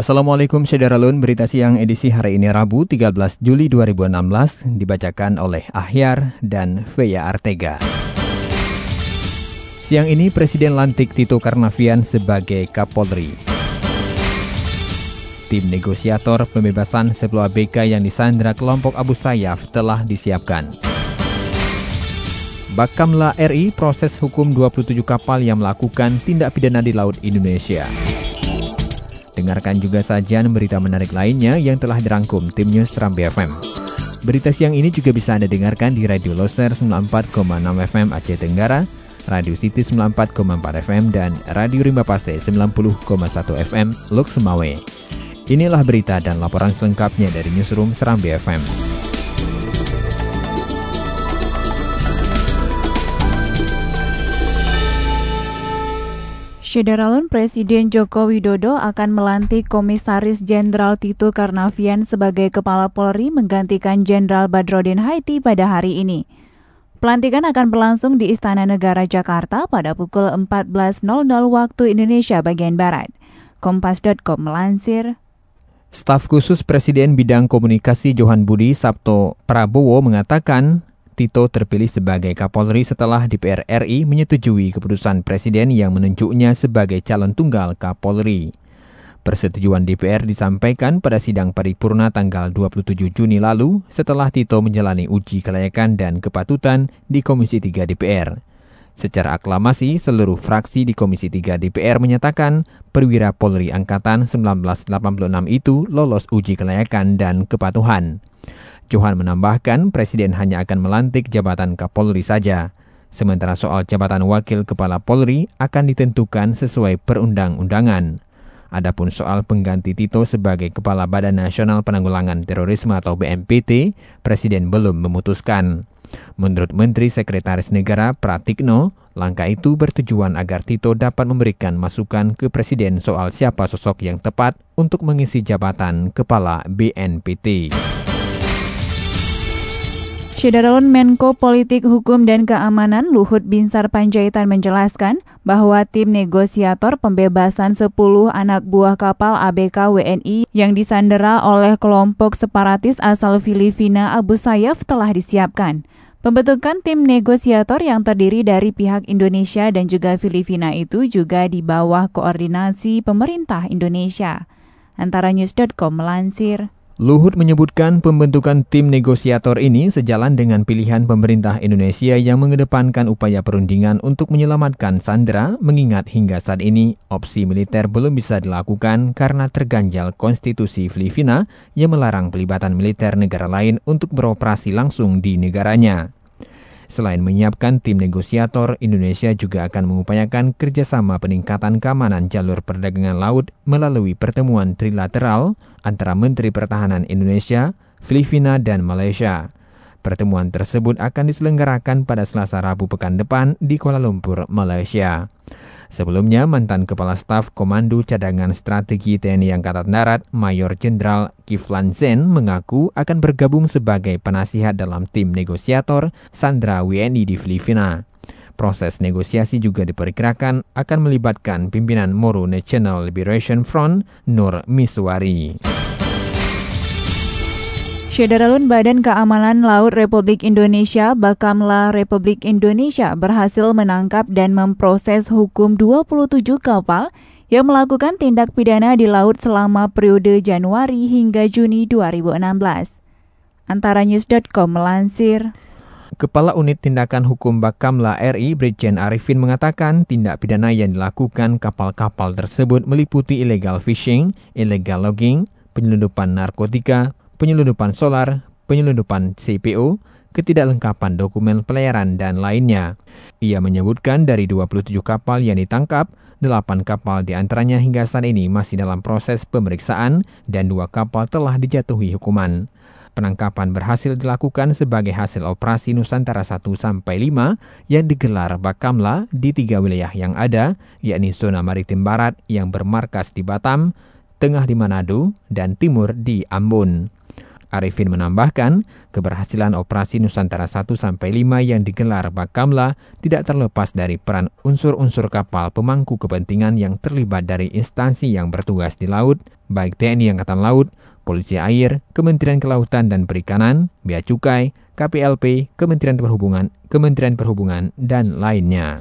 Assalamualaikum Syederalun, berita siang edisi hari ini Rabu 13 Juli 2016 dibacakan oleh Ahyar dan Veya Artega. Siang ini Presiden lantik Tito Karnavian sebagai Kapolri. Tim negosiator pembebasan 10 ABK yang disandra kelompok Abu Sayyaf telah disiapkan. Bakamla RI proses hukum 27 kapal yang melakukan tindak pidana di Laut Indonesia. Dengarkan juga sajian berita menarik lainnya yang telah dirangkum tim News Rambi FM. Berita siang ini juga bisa Anda dengarkan di Radio Loser 94,6 FM Aceh Tenggara, Radio City 94,4 FM, dan Radio Rimba Pase 90,1 FM Lok Semawe. Inilah berita dan laporan selengkapnya dari Newsroom Serambi FM. Syederalun Presiden Joko Widodo akan melantik Komisaris Jenderal Tito Karnavian sebagai Kepala Polri menggantikan Jenderal Badrodin Haiti pada hari ini. Pelantikan akan berlangsung di Istana Negara Jakarta pada pukul 14.00 waktu Indonesia bagian Barat. Kompas.com melansir, Staf khusus Presiden Bidang Komunikasi Johan Budi Sabto Prabowo mengatakan Tito terpilih sebagai Kapolri setelah DPR RI menyetujui keputusan Presiden yang menunjuknya sebagai calon tunggal Kapolri. Persetujuan DPR disampaikan pada sidang paripurna tanggal 27 Juni lalu setelah Tito menjalani uji kelayakan dan kepatutan di Komisi 3 DPR. Secara aklamasi, seluruh fraksi di Komisi 3 DPR menyatakan perwira Polri Angkatan 1986 itu lolos uji kelayakan dan kepatuhan. Johan menambahkan Presiden hanya akan melantik jabatan Kapolri saja. Sementara soal jabatan Wakil Kepala Polri akan ditentukan sesuai perundang-undangan. Adapun soal pengganti Tito sebagai Kepala Badan Nasional Penanggulangan Terorisme atau BNPT, Presiden belum memutuskan. Menurut Menteri Sekretaris Negara Pratikno, langkah itu bertujuan agar Tito dapat memberikan masukan ke Presiden soal siapa sosok yang tepat untuk mengisi jabatan Kepala BNPT. Syederalun Menko Politik Hukum dan Keamanan Luhut Binsar Panjaitan menjelaskan bahwa tim negosiator pembebasan 10 anak buah kapal ABK WNI yang disandera oleh kelompok separatis asal Filipina Abu Sayyaf telah disiapkan. Pembentukan tim negosiator yang terdiri dari pihak Indonesia dan juga Filipina itu juga di bawah koordinasi pemerintah Indonesia. Antara News.com melansir. Luhut menyebutkan pembentukan tim negosiator ini sejalan dengan pilihan pemerintah Indonesia yang mengedepankan upaya perundingan untuk menyelamatkan Sandra, mengingat hingga saat ini opsi militer belum bisa dilakukan karena terganjal konstitusi Filipina yang melarang pelibatan militer negara lain untuk beroperasi langsung di negaranya. Selain menyiapkan tim negosiator, Indonesia juga akan mengupayakan kerjasama peningkatan keamanan jalur perdagangan laut melalui pertemuan trilateral antara Menteri Pertahanan Indonesia, Filipina, dan Malaysia. Pertemuan tersebut akan diselenggarakan pada Selasa Rabu pekan depan di Kuala Lumpur, Malaysia. Sebelumnya, mantan Kepala Staf Komando Cadangan Strategi TNI Angkatan Darat, Mayor Jenderal Kiflan Zen mengaku akan bergabung sebagai penasihat dalam tim negosiator Sandra WNI di Filipina. Proses negosiasi juga diperkirakan akan melibatkan pimpinan Moro National Liberation Front, Nur Miswari. Syederalun Badan Keamanan Laut Republik Indonesia Bakamla Republik Indonesia berhasil menangkap dan memproses hukum 27 kapal yang melakukan tindak pidana di laut selama periode Januari hingga Juni 2016. Antara News.com melansir. Kepala Unit Tindakan Hukum Bakamla RI Brigjen Arifin mengatakan tindak pidana yang dilakukan kapal-kapal tersebut meliputi illegal fishing, illegal logging, penyelundupan narkotika, penyelundupan solar, penyelundupan CPO, ketidaklengkapan dokumen pelayaran, dan lainnya. Ia menyebutkan dari 27 kapal yang ditangkap, 8 kapal di antaranya hingga saat ini masih dalam proses pemeriksaan dan dua kapal telah dijatuhi hukuman. Penangkapan berhasil dilakukan sebagai hasil operasi Nusantara 1 sampai 5 yang digelar Bakamla di tiga wilayah yang ada, yakni zona maritim barat yang bermarkas di Batam, tengah di Manado, dan timur di Ambon. Arifin menambahkan, keberhasilan operasi Nusantara 1 sampai 5 yang digelar Bakamla tidak terlepas dari peran unsur-unsur kapal pemangku kepentingan yang terlibat dari instansi yang bertugas di laut, baik TNI Angkatan Laut, Polisi Air, Kementerian Kelautan dan Perikanan, Bea Cukai, KPLP, Kementerian Perhubungan, Kementerian Perhubungan, dan lainnya.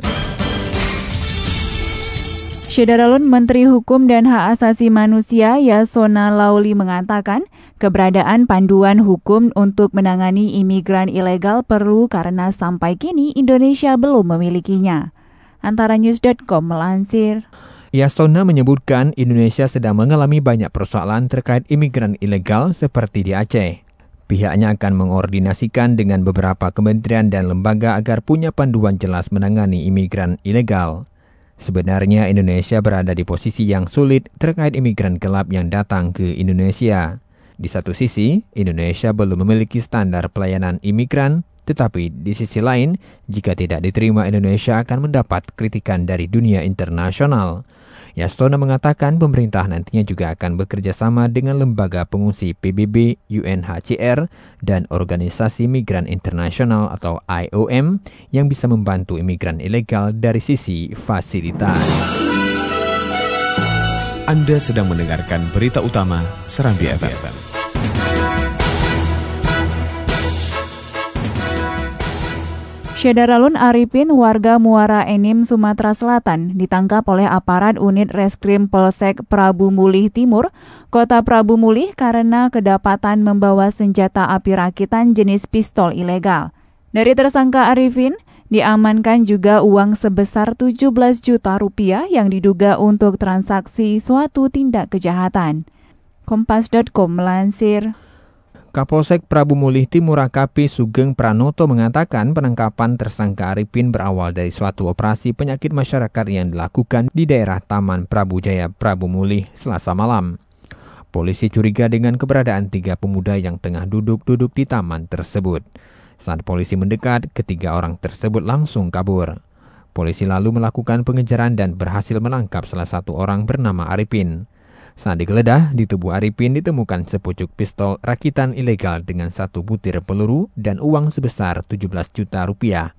Syederalun Menteri Hukum dan Hak Asasi Manusia Yasona Lauli mengatakan keberadaan panduan hukum untuk menangani imigran ilegal perlu karena sampai kini Indonesia belum memilikinya. Antara News.com melansir. Yasona menyebutkan Indonesia sedang mengalami banyak persoalan terkait imigran ilegal seperti di Aceh. Pihaknya akan mengordinasikan dengan beberapa kementerian dan lembaga agar punya panduan jelas menangani imigran ilegal. Sebenarnya Indonesia berada di posisi yang sulit terkait imigran gelap yang datang ke Indonesia. Di satu sisi, Indonesia belum memiliki standar pelayanan imigran, tetapi di sisi lain, jika tidak diterima Indonesia akan mendapat kritikan dari dunia internasional. Yastona mengatakan pemerintah nantinya juga akan bekerja sama dengan lembaga pengungsi PBB, UNHCR, dan Organisasi Migran Internasional atau IOM yang bisa membantu imigran ilegal dari sisi fasilitas. Anda sedang mendengarkan berita utama Serambi FM. Syedaralun Arifin, warga Muara Enim, Sumatera Selatan, ditangkap oleh aparat unit reskrim Polsek Prabu Mulih Timur, kota Prabu Mulih karena kedapatan membawa senjata api rakitan jenis pistol ilegal. Dari tersangka Arifin, diamankan juga uang sebesar 17 juta rupiah yang diduga untuk transaksi suatu tindak kejahatan. Kompas.com melansir. Kapolsek Prabu Mulih Timur AKP Sugeng Pranoto mengatakan penangkapan tersangka Arifin berawal dari suatu operasi penyakit masyarakat yang dilakukan di daerah Taman Prabu Jaya Prabu Mulih selasa malam. Polisi curiga dengan keberadaan tiga pemuda yang tengah duduk-duduk di taman tersebut. Saat polisi mendekat, ketiga orang tersebut langsung kabur. Polisi lalu melakukan pengejaran dan berhasil menangkap salah satu orang bernama Arifin. Saat digeledah, di tubuh Arifin ditemukan sepucuk pistol rakitan ilegal dengan satu butir peluru dan uang sebesar 17 juta rupiah.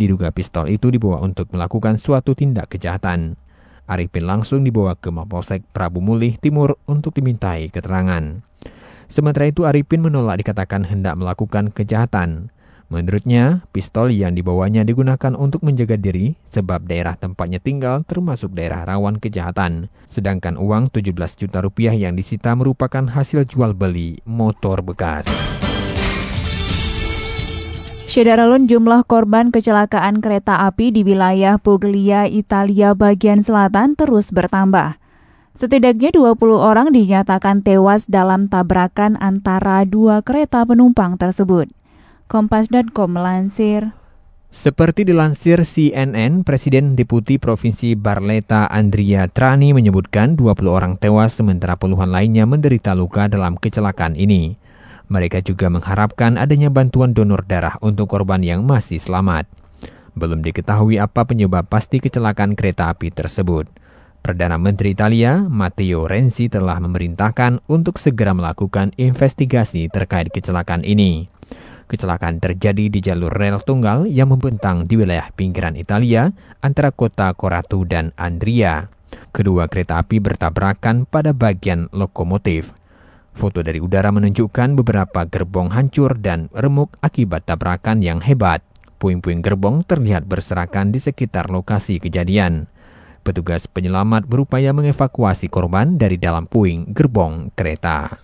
Diduga pistol itu dibawa untuk melakukan suatu tindak kejahatan. Arifin langsung dibawa ke Mapolsek Prabu Mulih Timur untuk dimintai keterangan. Sementara itu Arifin menolak dikatakan hendak melakukan kejahatan. Menurutnya, pistol yang dibawanya digunakan untuk menjaga diri sebab daerah tempatnya tinggal termasuk daerah rawan kejahatan. Sedangkan uang 17 juta rupiah yang disita merupakan hasil jual beli motor bekas. Syederalun jumlah korban kecelakaan kereta api di wilayah Puglia, Italia bagian selatan terus bertambah. Setidaknya 20 orang dinyatakan tewas dalam tabrakan antara dua kereta penumpang tersebut. Kompas.com melansir. Seperti dilansir CNN, Presiden Deputi Provinsi Barleta Andria Trani menyebutkan 20 orang tewas sementara puluhan lainnya menderita luka dalam kecelakaan ini. Mereka juga mengharapkan adanya bantuan donor darah untuk korban yang masih selamat. Belum diketahui apa penyebab pasti kecelakaan kereta api tersebut. Perdana Menteri Italia, Matteo Renzi telah memerintahkan untuk segera melakukan investigasi terkait kecelakaan ini. Kecelakaan terjadi di jalur rel tunggal yang membentang di wilayah pinggiran Italia antara kota Coratu dan Andria. Kedua kereta api bertabrakan pada bagian lokomotif. Foto dari udara menunjukkan beberapa gerbong hancur dan remuk akibat tabrakan yang hebat. Puing-puing gerbong terlihat berserakan di sekitar lokasi kejadian. Petugas penyelamat berupaya mengevakuasi korban dari dalam puing gerbong kereta.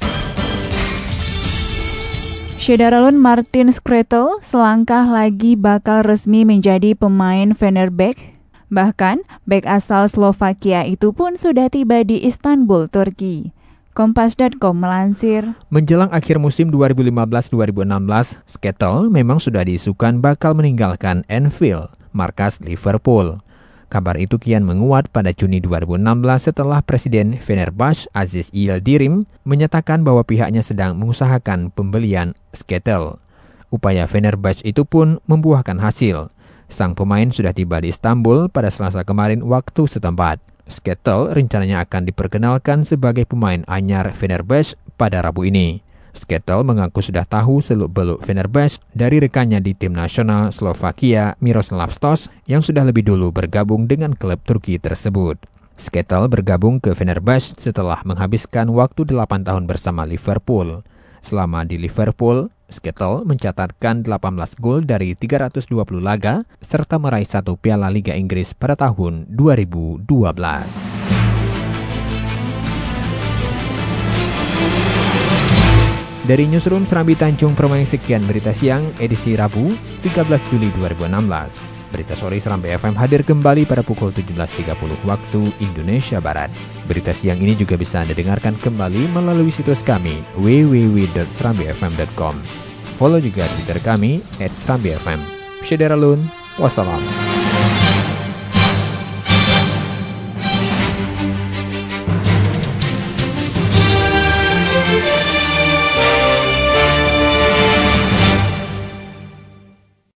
Shedaralun Martin Skretel selangkah lagi bakal resmi menjadi pemain Fenerbahce. Bahkan, bek asal Slovakia itu pun sudah tiba di Istanbul, Turki. Kompas.com melansir. Menjelang akhir musim 2015-2016, Skettle memang sudah diisukan bakal meninggalkan Anfield, markas Liverpool. Kabar itu kian menguat pada Juni 2016 setelah Presiden Fenerbahce Aziz Yildirim menyatakan bahwa pihaknya sedang mengusahakan pembelian Skettle. Upaya Fenerbahce itu pun membuahkan hasil. Sang pemain sudah tiba di Istanbul pada Selasa kemarin waktu setempat. Skettle rencananya akan diperkenalkan sebagai pemain anyar Fenerbahce pada Rabu ini. Skettle mengaku sudah tahu seluk-beluk Fenerbahce dari rekannya di tim nasional Slovakia Miroslav Stos yang sudah lebih dulu bergabung dengan klub Turki tersebut. Skettle bergabung ke Fenerbahce setelah menghabiskan waktu 8 tahun bersama Liverpool. Selama di Liverpool, Skettle mencatatkan 18 gol dari 320 laga serta meraih satu piala Liga Inggris pada tahun 2012. Dari Newsroom Serambi Tanjung Permai sekian berita siang edisi Rabu 13 Juli 2016. Berita sore Serambi FM hadir kembali pada pukul 17.30 waktu Indonesia Barat. Berita siang ini juga bisa Anda dengarkan kembali melalui situs kami www.serambifm.com. Follow juga Twitter kami @serambifm. Syederalun, wassalam.